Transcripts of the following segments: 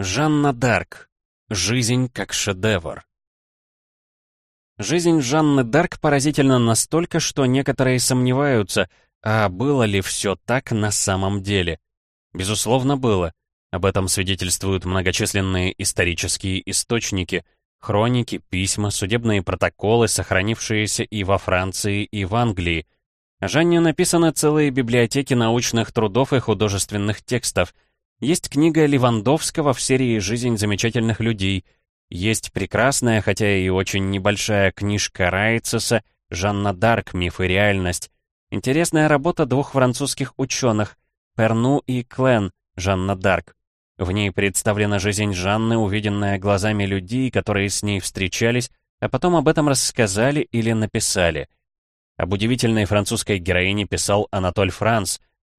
Жанна Дарк. Жизнь как шедевр. Жизнь Жанны Дарк поразительна настолько, что некоторые сомневаются, а было ли все так на самом деле. Безусловно, было. Об этом свидетельствуют многочисленные исторические источники, хроники, письма, судебные протоколы, сохранившиеся и во Франции, и в Англии. О Жанне написаны целые библиотеки научных трудов и художественных текстов — есть книга Левандовского в серии «Жизнь замечательных людей». Есть прекрасная, хотя и очень небольшая книжка Райцеса «Жанна Дарк. Миф и реальность». Интересная работа двух французских ученых Перну и Клен «Жанна Дарк». В ней представлена жизнь Жанны, увиденная глазами людей, которые с ней встречались, а потом об этом рассказали или написали. Об удивительной французской героине писал Анатоль Франц,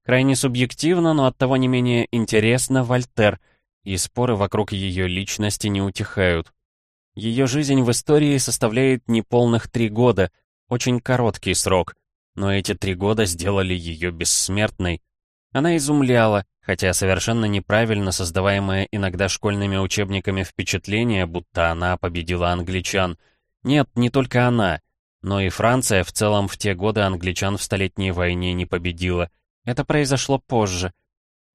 Крайне субъективно, но оттого не менее интересно Вольтер, и споры вокруг ее личности не утихают. Ее жизнь в истории составляет неполных три года, очень короткий срок, но эти три года сделали ее бессмертной. Она изумляла, хотя совершенно неправильно создаваемое иногда школьными учебниками впечатление, будто она победила англичан. Нет, не только она, но и Франция в целом в те годы англичан в Столетней войне не победила. Это произошло позже.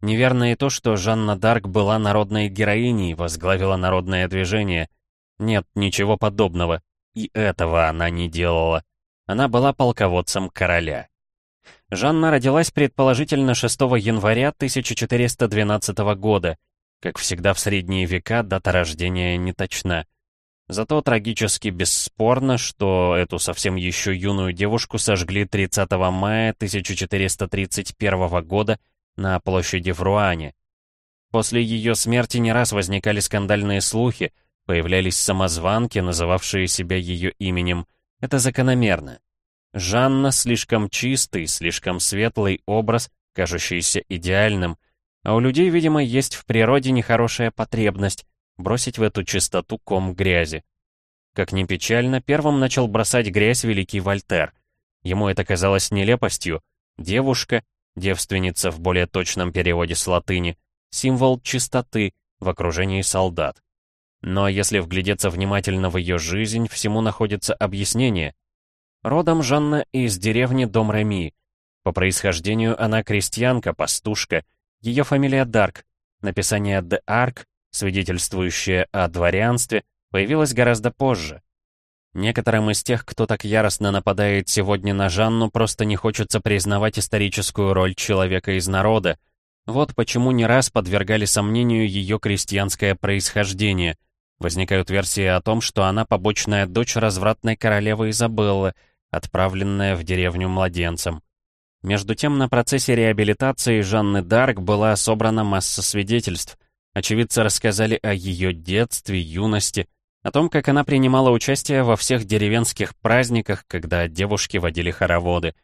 Неверно и то, что Жанна Дарк была народной героиней, возглавила народное движение. Нет, ничего подобного. И этого она не делала. Она была полководцем короля. Жанна родилась предположительно 6 января 1412 года. Как всегда в средние века, дата рождения не точна. Зато трагически бесспорно, что эту совсем еще юную девушку сожгли 30 мая 1431 года на площади в Руане. После ее смерти не раз возникали скандальные слухи, появлялись самозванки, называвшие себя ее именем. Это закономерно. Жанна слишком чистый, слишком светлый образ, кажущийся идеальным, а у людей, видимо, есть в природе нехорошая потребность бросить в эту чистоту ком грязи. Как ни печально, первым начал бросать грязь великий Вольтер. Ему это казалось нелепостью. Девушка, девственница в более точном переводе с латыни, символ чистоты в окружении солдат. Но если вглядеться внимательно в ее жизнь, всему находится объяснение. Родом Жанна из деревни Дом-Реми. По происхождению она крестьянка, пастушка. Ее фамилия Дарк. Написание «де Арк» свидетельствующее о дворянстве, появилось гораздо позже. Некоторым из тех, кто так яростно нападает сегодня на Жанну, просто не хочется признавать историческую роль человека из народа. Вот почему не раз подвергали сомнению ее крестьянское происхождение. Возникают версии о том, что она побочная дочь развратной королевы Изабеллы, отправленная в деревню младенцем. Между тем, на процессе реабилитации Жанны Дарк была собрана масса свидетельств, Очевидцы рассказали о ее детстве, юности, о том, как она принимала участие во всех деревенских праздниках, когда девушки водили хороводы.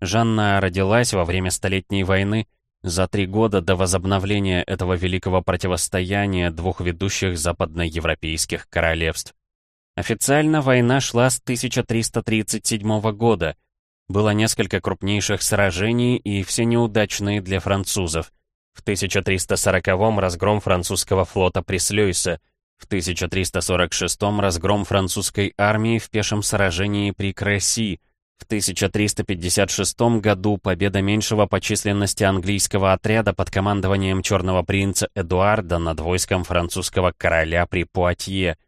Жанна родилась во время Столетней войны, за три года до возобновления этого великого противостояния двух ведущих западноевропейских королевств. Официально война шла с 1337 года. Было несколько крупнейших сражений и все неудачные для французов. В 1340-м разгром французского флота при Слёйсе, в 1346-м разгром французской армии в пешем сражении при Кресси, в 1356 году победа меньшего по численности английского отряда под командованием черного принца Эдуарда над войском французского короля при Пуатье.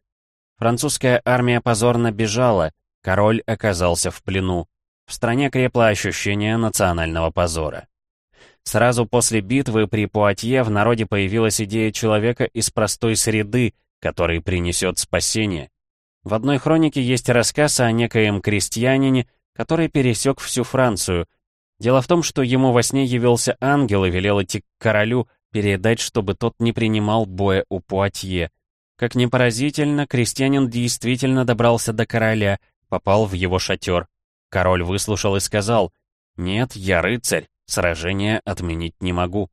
Французская армия позорно бежала, король оказался в плену. В стране крепло ощущение национального позора. Сразу после битвы при Пуатье в народе появилась идея человека из простой среды, который принесет спасение. В одной хронике есть рассказ о некоем крестьянине, который пересек всю Францию. Дело в том, что ему во сне явился ангел и велел идти к королю, передать, чтобы тот не принимал боя у Пуатье. Как ни поразительно, крестьянин действительно добрался до короля, попал в его шатер. Король выслушал и сказал, «Нет, я рыцарь, Сражение отменить не могу.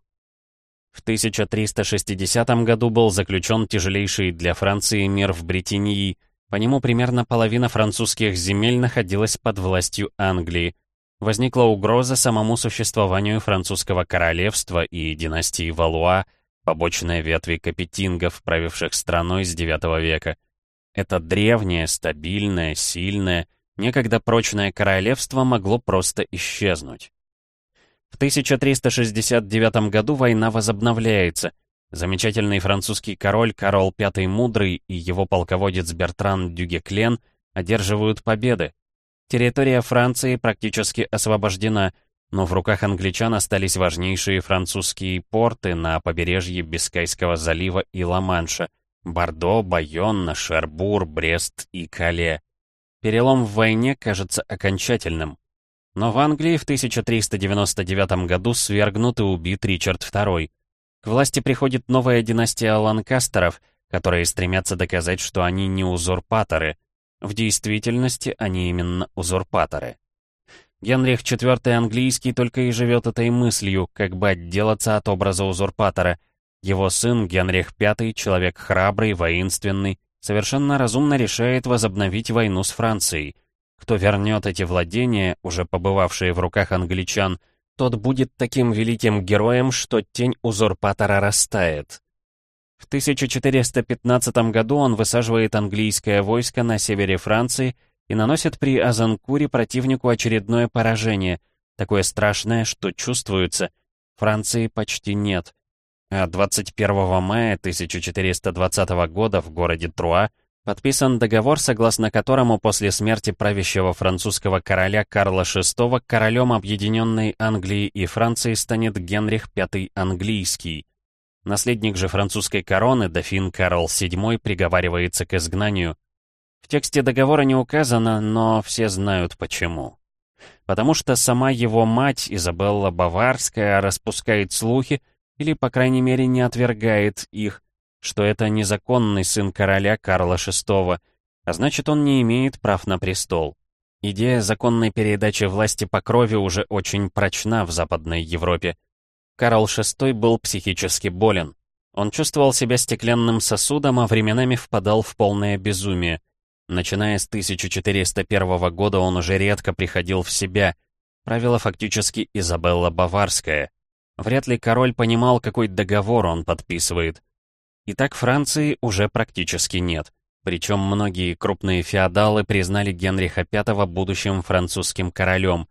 В 1360 году был заключен тяжелейший для Франции мир в Бретинии. По нему примерно половина французских земель находилась под властью Англии. Возникла угроза самому существованию французского королевства и династии Валуа. побочная ветви капетингов, правивших страной с IX века. Это древнее, стабильное, сильное, некогда прочное королевство могло просто исчезнуть. В 1369 году война возобновляется. Замечательный французский король Карл V Мудрый и его полководец Бертран Дюгеклен одерживают победы. Территория Франции практически освобождена, но в руках англичан остались важнейшие французские порты на побережье Бискайского залива и Ла-Манша — Бордо, Байонна, Шербур, Брест и Кале. Перелом в войне кажется окончательным. Но в Англии в 1399 году свергнут и убит Ричард II. К власти приходит новая династия Ланкастеров, которые стремятся доказать, что они не узурпаторы. В действительности они именно узурпаторы. Генрих IV английский только и живет этой мыслью, как бы отделаться от образа узурпатора. Его сын Генрих V, человек храбрый, воинственный, совершенно разумно решает возобновить войну с Францией. Кто вернет эти владения, уже побывавшие в руках англичан, тот будет таким великим героем, что тень узурпатора растает. В 1415 году он высаживает английское войско на севере Франции и наносит при Азанкуре противнику очередное поражение, такое страшное, что чувствуется. Франции почти нет. А 21 мая 1420 года в городе Труа подписан договор, согласно которому после смерти правящего французского короля Карла VI королем объединенной Англии и Франции станет Генрих V английский. Наследник же французской короны, дофин Карл VII, приговаривается к изгнанию. В тексте договора не указано, но все знают почему. Потому что сама его мать, Изабелла Баварская, распускает слухи, или, по крайней мере, не отвергает их, что это незаконный сын короля Карла VI, а значит, он не имеет прав на престол. Идея законной передачи власти по крови уже очень прочна в Западной Европе. Карл VI был психически болен. Он чувствовал себя стеклянным сосудом, а временами впадал в полное безумие. Начиная с 1401 года он уже редко приходил в себя. Правила фактически Изабелла Баварская. Вряд ли король понимал, какой договор он подписывает. Итак, Франции уже практически нет. Причем многие крупные феодалы признали Генриха V будущим французским королем.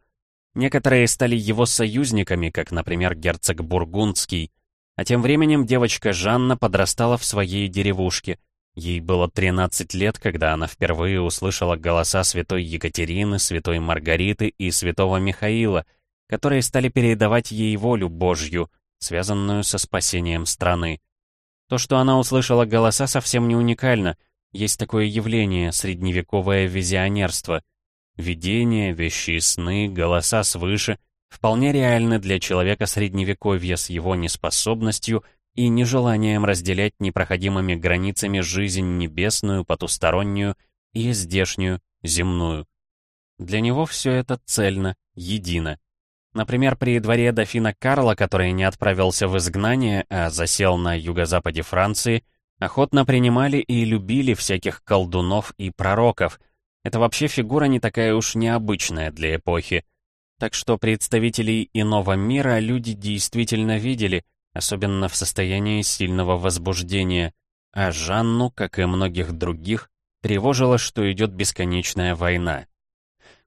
Некоторые стали его союзниками, как, например, герцог Бургундский. А тем временем девочка Жанна подрастала в своей деревушке. Ей было 13 лет, когда она впервые услышала голоса святой Екатерины, святой Маргариты и святого Михаила — которые стали передавать ей волю Божью, связанную со спасением страны. То, что она услышала голоса, совсем не уникально. Есть такое явление — средневековое визионерство. Видения, вещи сны, голоса свыше вполне реальны для человека средневековья с его неспособностью и нежеланием разделять непроходимыми границами жизнь небесную, потустороннюю и здешнюю, земную. Для него все это цельно, едино. Например, при дворе дофина Карла, который не отправился в изгнание, а засел на юго-западе Франции, охотно принимали и любили всяких колдунов и пророков. Это вообще фигура не такая уж необычная для эпохи. Так что представителей иного мира люди действительно видели, особенно в состоянии сильного возбуждения. А Жанну, как и многих других, тревожило, что идет бесконечная война.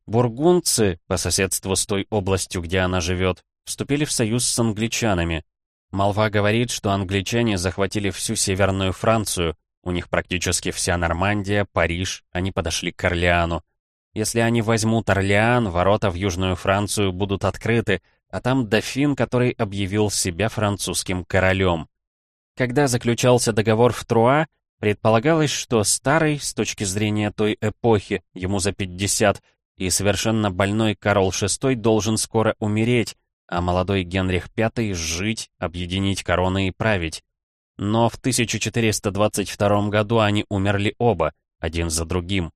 Бургундцы, по соседству с той областью, где она живет, вступили в союз с англичанами. Молва говорит, что англичане захватили всю Северную Францию, у них практически вся Нормандия, Париж, они подошли к Орлеану. Если они возьмут Орлеан, ворота в Южную Францию будут открыты, а там дофин, который объявил себя французским королем. Когда заключался договор в Труа, предполагалось, что старый, с точки зрения той эпохи, ему за 50, и совершенно больной Карл VI должен скоро умереть, а молодой Генрих V жить, объединить короны и править. Но в 1422 году они умерли оба, один за другим.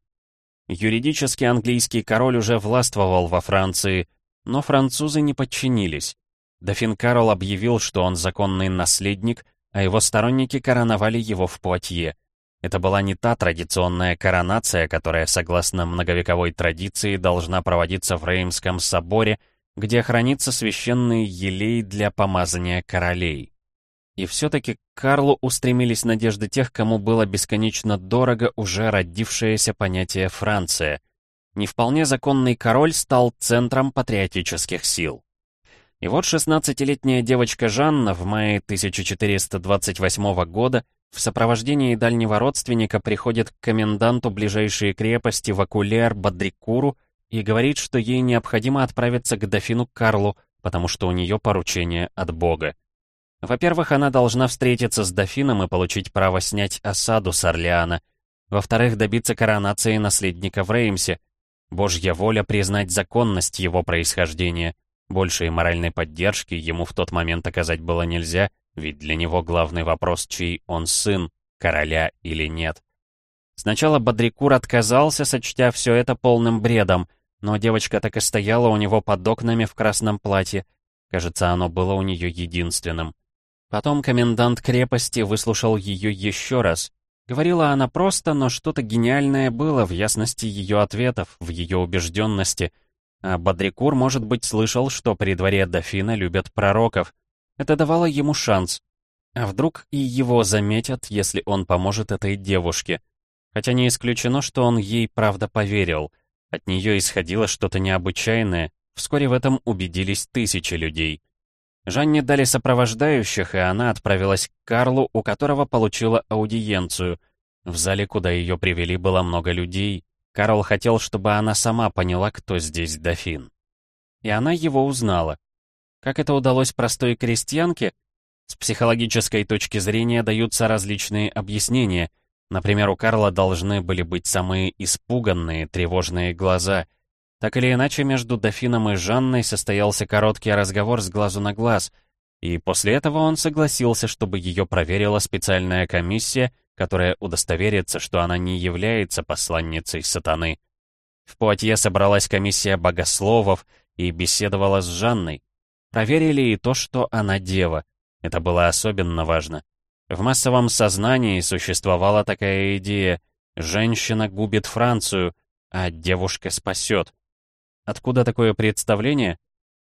Юридически английский король уже властвовал во Франции, но французы не подчинились. Дофин Карл объявил, что он законный наследник, а его сторонники короновали его в Пуатье. Это была не та традиционная коронация, которая, согласно многовековой традиции, должна проводиться в Реймском соборе, где хранится священный елей для помазания королей. И все-таки к Карлу устремились надежды тех, кому было бесконечно дорого уже родившееся понятие «Франция». Не вполне законный король стал центром патриотических сил. И вот 16-летняя девочка Жанна в мае 1428 года в сопровождении дальнего родственника приходит к коменданту ближайшей крепости Вакулер Бадрикуру и говорит, что ей необходимо отправиться к дофину Карлу, потому что у нее поручение от Бога. Во-первых, она должна встретиться с дофином и получить право снять осаду с Орлеана. Во-вторых, добиться коронации наследника в Реймсе. Божья воля признать законность его происхождения. Большей моральной поддержки ему в тот момент оказать было нельзя, ведь для него главный вопрос, чей он сын, короля или нет. Сначала Бодрикур отказался, сочтя все это полным бредом, но девочка так и стояла у него под окнами в красном платье. Кажется, оно было у нее единственным. Потом комендант крепости выслушал ее еще раз. Говорила она просто, но что-то гениальное было в ясности ее ответов, в ее убежденности — а Бадрикур, может быть, слышал, что при дворе дофина любят пророков. Это давало ему шанс. А вдруг и его заметят, если он поможет этой девушке? Хотя не исключено, что он ей правда поверил. От нее исходило что-то необычайное. Вскоре в этом убедились тысячи людей. Жанне дали сопровождающих, и она отправилась к Карлу, у которого получила аудиенцию. В зале, куда ее привели, было много людей, Карл хотел, чтобы она сама поняла, кто здесь дофин. И она его узнала. Как это удалось простой крестьянке? С психологической точки зрения даются различные объяснения. Например, у Карла должны были быть самые испуганные, тревожные глаза. Так или иначе, между дофином и Жанной состоялся короткий разговор с глазу на глаз, и после этого он согласился, чтобы ее проверила специальная комиссия, которая удостоверится, что она не является посланницей сатаны. В Пуатье собралась комиссия богословов и беседовала с Жанной. Проверили и то, что она дева. Это было особенно важно. В массовом сознании существовала такая идея «женщина губит Францию, а девушка спасет». Откуда такое представление?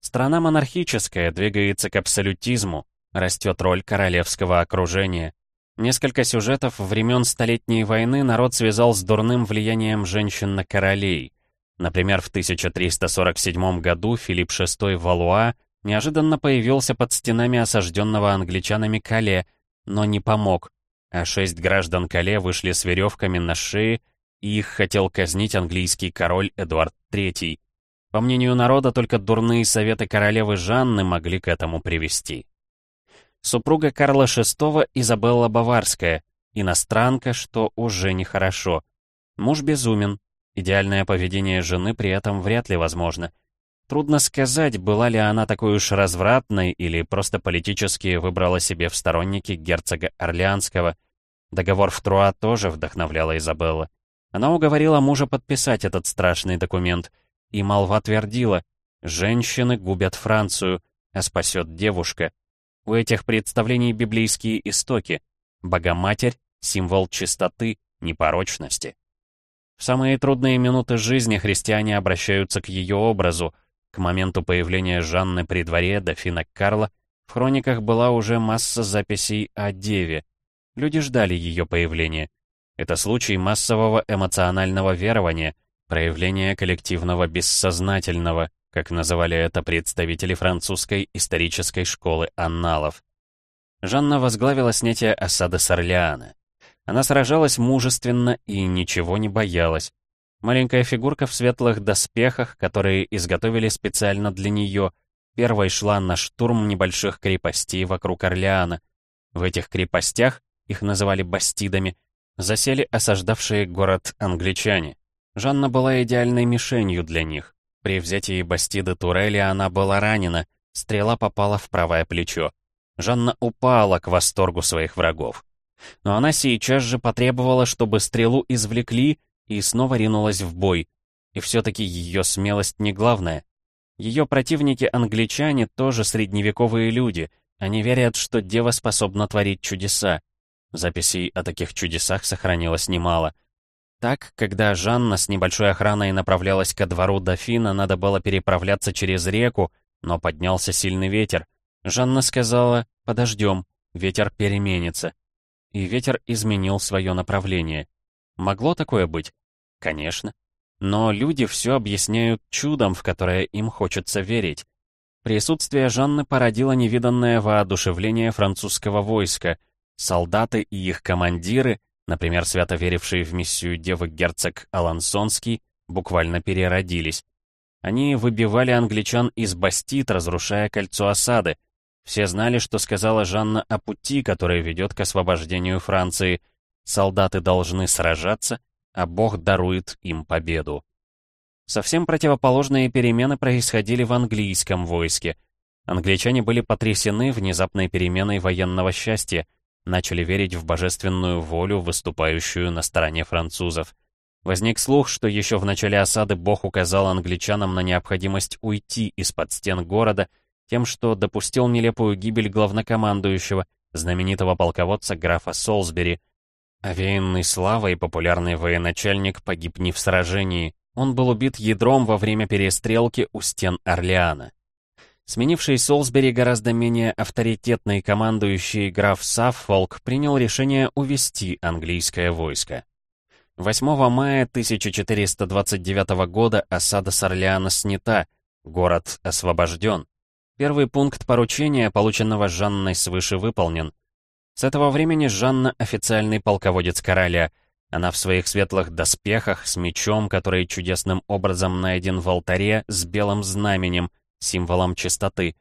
Страна монархическая двигается к абсолютизму, растет роль королевского окружения. Несколько сюжетов времен Столетней войны народ связал с дурным влиянием женщин на королей. Например, в 1347 году Филипп VI Валуа неожиданно появился под стенами осажденного англичанами Кале, но не помог, а шесть граждан Кале вышли с веревками на шее, и их хотел казнить английский король Эдуард III. По мнению народа, только дурные советы королевы Жанны могли к этому привести супруга Карла VI Изабелла Баварская, иностранка, что уже нехорошо. Муж безумен, идеальное поведение жены при этом вряд ли возможно. Трудно сказать, была ли она такой уж развратной или просто политически выбрала себе в сторонники герцога Орлеанского. Договор в Труа тоже вдохновляла Изабелла. Она уговорила мужа подписать этот страшный документ, и молва твердила, женщины губят Францию, а спасет девушка. У этих представлений библейские истоки. Богоматерь — символ чистоты, непорочности. В самые трудные минуты жизни христиане обращаются к ее образу. К моменту появления Жанны при дворе дофина Карла в хрониках была уже масса записей о Деве. Люди ждали ее появления. Это случай массового эмоционального верования, проявление коллективного бессознательного, как называли это представители французской исторической школы анналов. Жанна возглавила снятие осады с Орлеана. Она сражалась мужественно и ничего не боялась. Маленькая фигурка в светлых доспехах, которые изготовили специально для нее, первой шла на штурм небольших крепостей вокруг Орлеана. В этих крепостях, их называли бастидами, засели осаждавшие город англичане. Жанна была идеальной мишенью для них. При взятии Бастиды Турели она была ранена, стрела попала в правое плечо. Жанна упала к восторгу своих врагов. Но она сейчас же потребовала, чтобы стрелу извлекли, и снова ринулась в бой. И все-таки ее смелость не главная. Ее противники-англичане тоже средневековые люди. Они верят, что дева способна творить чудеса. Записей о таких чудесах сохранилось немало — так, когда Жанна с небольшой охраной направлялась ко двору дофина, надо было переправляться через реку, но поднялся сильный ветер. Жанна сказала «подождем», ветер переменится. И ветер изменил свое направление. Могло такое быть? Конечно. Но люди все объясняют чудом, в которое им хочется верить. Присутствие Жанны породило невиданное воодушевление французского войска. Солдаты и их командиры, например, свято верившие в миссию девы герцог Алансонский, буквально переродились. Они выбивали англичан из бастит, разрушая кольцо осады. Все знали, что сказала Жанна о пути, который ведет к освобождению Франции. Солдаты должны сражаться, а Бог дарует им победу. Совсем противоположные перемены происходили в английском войске. Англичане были потрясены внезапной переменой военного счастья, начали верить в божественную волю, выступающую на стороне французов. Возник слух, что еще в начале осады Бог указал англичанам на необходимость уйти из-под стен города тем, что допустил нелепую гибель главнокомандующего, знаменитого полководца графа Солсбери. Овеянный славой популярный военачальник погиб не в сражении, он был убит ядром во время перестрелки у стен Орлеана. Сменивший Солсбери гораздо менее авторитетный командующий граф Саффолк принял решение увести английское войско. 8 мая 1429 года осада с Орлеана снята, город освобожден. Первый пункт поручения, полученного Жанной свыше, выполнен. С этого времени Жанна официальный полководец короля — она в своих светлых доспехах с мечом, который чудесным образом найден в алтаре с белым знаменем, символом чистоты.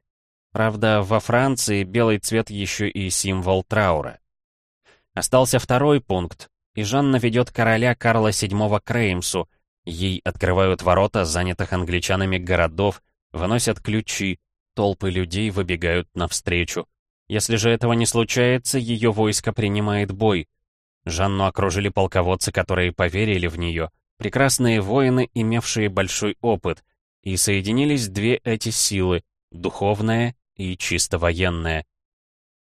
Правда, во Франции белый цвет еще и символ траура. Остался второй пункт, и Жанна ведет короля Карла VII к Реймсу. Ей открывают ворота занятых англичанами городов, выносят ключи, толпы людей выбегают навстречу. Если же этого не случается, ее войско принимает бой — Жанну окружили полководцы, которые поверили в нее, прекрасные воины, имевшие большой опыт, и соединились две эти силы — духовная и чисто военная.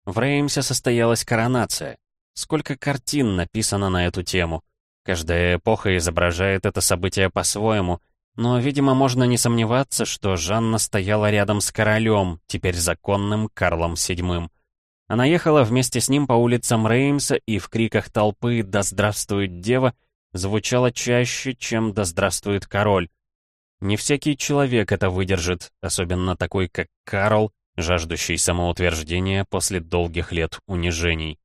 В Реймсе состоялась коронация. Сколько картин написано на эту тему. Каждая эпоха изображает это событие по-своему, но, видимо, можно не сомневаться, что Жанна стояла рядом с королем, теперь законным Карлом VII. Она ехала вместе с ним по улицам Реймса, и в криках толпы «Да здравствует дева!» звучало чаще, чем «Да здравствует король!». Не всякий человек это выдержит, особенно такой, как Карл, жаждущий самоутверждения после долгих лет унижений.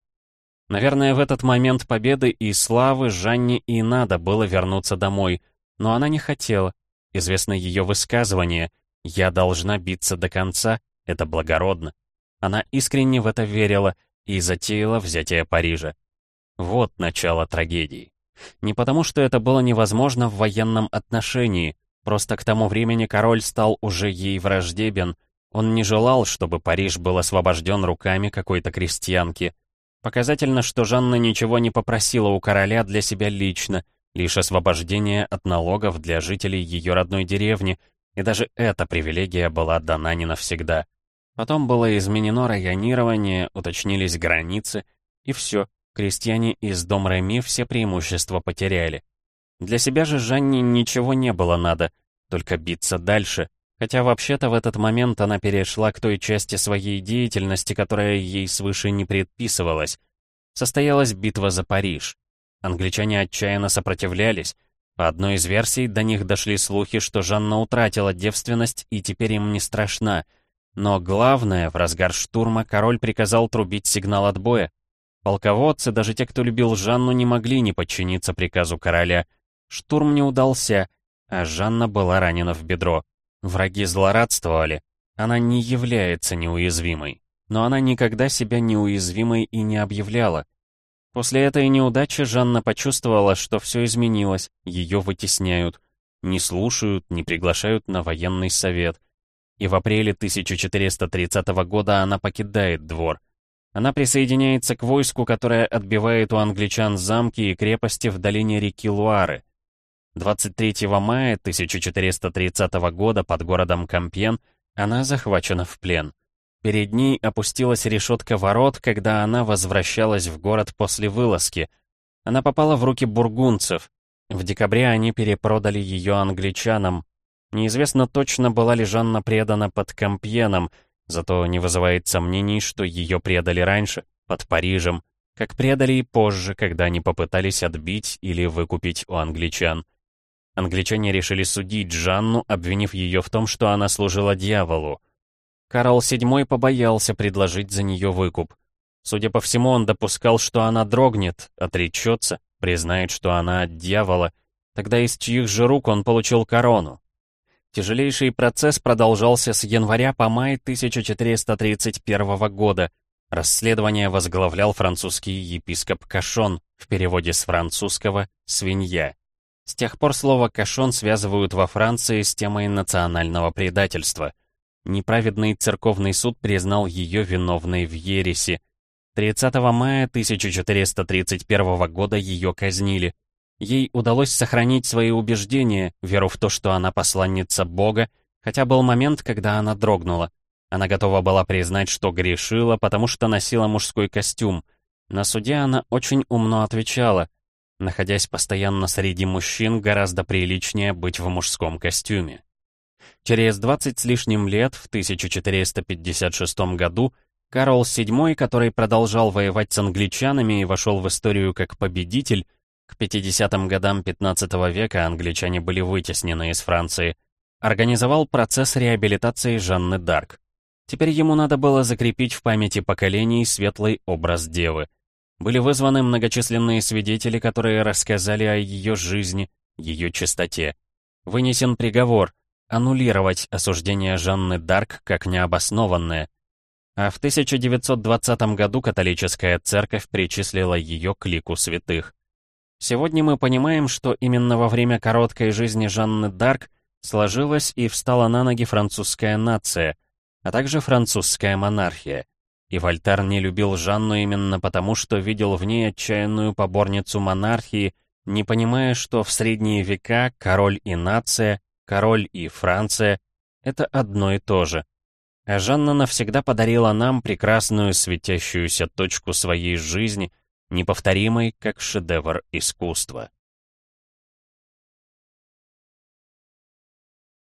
Наверное, в этот момент победы и славы Жанне и надо было вернуться домой, но она не хотела. Известно ее высказывание «Я должна биться до конца, это благородно». Она искренне в это верила и затеяла взятие Парижа. Вот начало трагедии. Не потому, что это было невозможно в военном отношении, просто к тому времени король стал уже ей враждебен, он не желал, чтобы Париж был освобожден руками какой-то крестьянки. Показательно, что Жанна ничего не попросила у короля для себя лично, лишь освобождение от налогов для жителей ее родной деревни, и даже эта привилегия была дана не навсегда. Потом было изменено районирование, уточнились границы, и все, крестьяне из дом Реми все преимущества потеряли. Для себя же Жанне ничего не было надо, только биться дальше, хотя вообще-то в этот момент она перешла к той части своей деятельности, которая ей свыше не предписывалась. Состоялась битва за Париж. Англичане отчаянно сопротивлялись. По одной из версий до них дошли слухи, что Жанна утратила девственность и теперь им не страшна — но главное, в разгар штурма король приказал трубить сигнал отбоя. Полководцы, даже те, кто любил Жанну, не могли не подчиниться приказу короля. Штурм не удался, а Жанна была ранена в бедро. Враги злорадствовали. Она не является неуязвимой. Но она никогда себя неуязвимой и не объявляла. После этой неудачи Жанна почувствовала, что все изменилось, ее вытесняют. Не слушают, не приглашают на военный совет — и в апреле 1430 года она покидает двор. Она присоединяется к войску, которое отбивает у англичан замки и крепости в долине реки Луары. 23 мая 1430 года под городом Кампьен она захвачена в плен. Перед ней опустилась решетка ворот, когда она возвращалась в город после вылазки. Она попала в руки бургунцев. В декабре они перепродали ее англичанам, Неизвестно точно, была ли Жанна предана под Компьеном, зато не вызывает сомнений, что ее предали раньше, под Парижем, как предали и позже, когда они попытались отбить или выкупить у англичан. Англичане решили судить Жанну, обвинив ее в том, что она служила дьяволу. Карл VII побоялся предложить за нее выкуп. Судя по всему, он допускал, что она дрогнет, отречется, признает, что она от дьявола. Тогда из чьих же рук он получил корону? Тяжелейший процесс продолжался с января по май 1431 года. Расследование возглавлял французский епископ Кашон, в переводе с французского «свинья». С тех пор слово «кашон» связывают во Франции с темой национального предательства. Неправедный церковный суд признал ее виновной в ереси. 30 мая 1431 года ее казнили. Ей удалось сохранить свои убеждения, веру в то, что она посланница Бога, хотя был момент, когда она дрогнула. Она готова была признать, что грешила, потому что носила мужской костюм. На суде она очень умно отвечала — Находясь постоянно среди мужчин, гораздо приличнее быть в мужском костюме. Через 20 с лишним лет, в 1456 году, Карл VII, который продолжал воевать с англичанами и вошел в историю как победитель, к 50-м годам 15 века англичане были вытеснены из Франции, организовал процесс реабилитации Жанны Дарк. Теперь ему надо было закрепить в памяти поколений светлый образ девы — были вызваны многочисленные свидетели, которые рассказали о ее жизни, ее чистоте. Вынесен приговор — аннулировать осуждение Жанны Дарк как необоснованное. А в 1920 году католическая церковь причислила ее к лику святых. Сегодня мы понимаем, что именно во время короткой жизни Жанны Дарк сложилась и встала на ноги французская нация, а также французская монархия. И Вольтар не любил Жанну именно потому, что видел в ней отчаянную поборницу монархии, не понимая, что в средние века король и нация, король и Франция — это одно и то же. А Жанна навсегда подарила нам прекрасную светящуюся точку своей жизни, неповторимой, как шедевр искусства.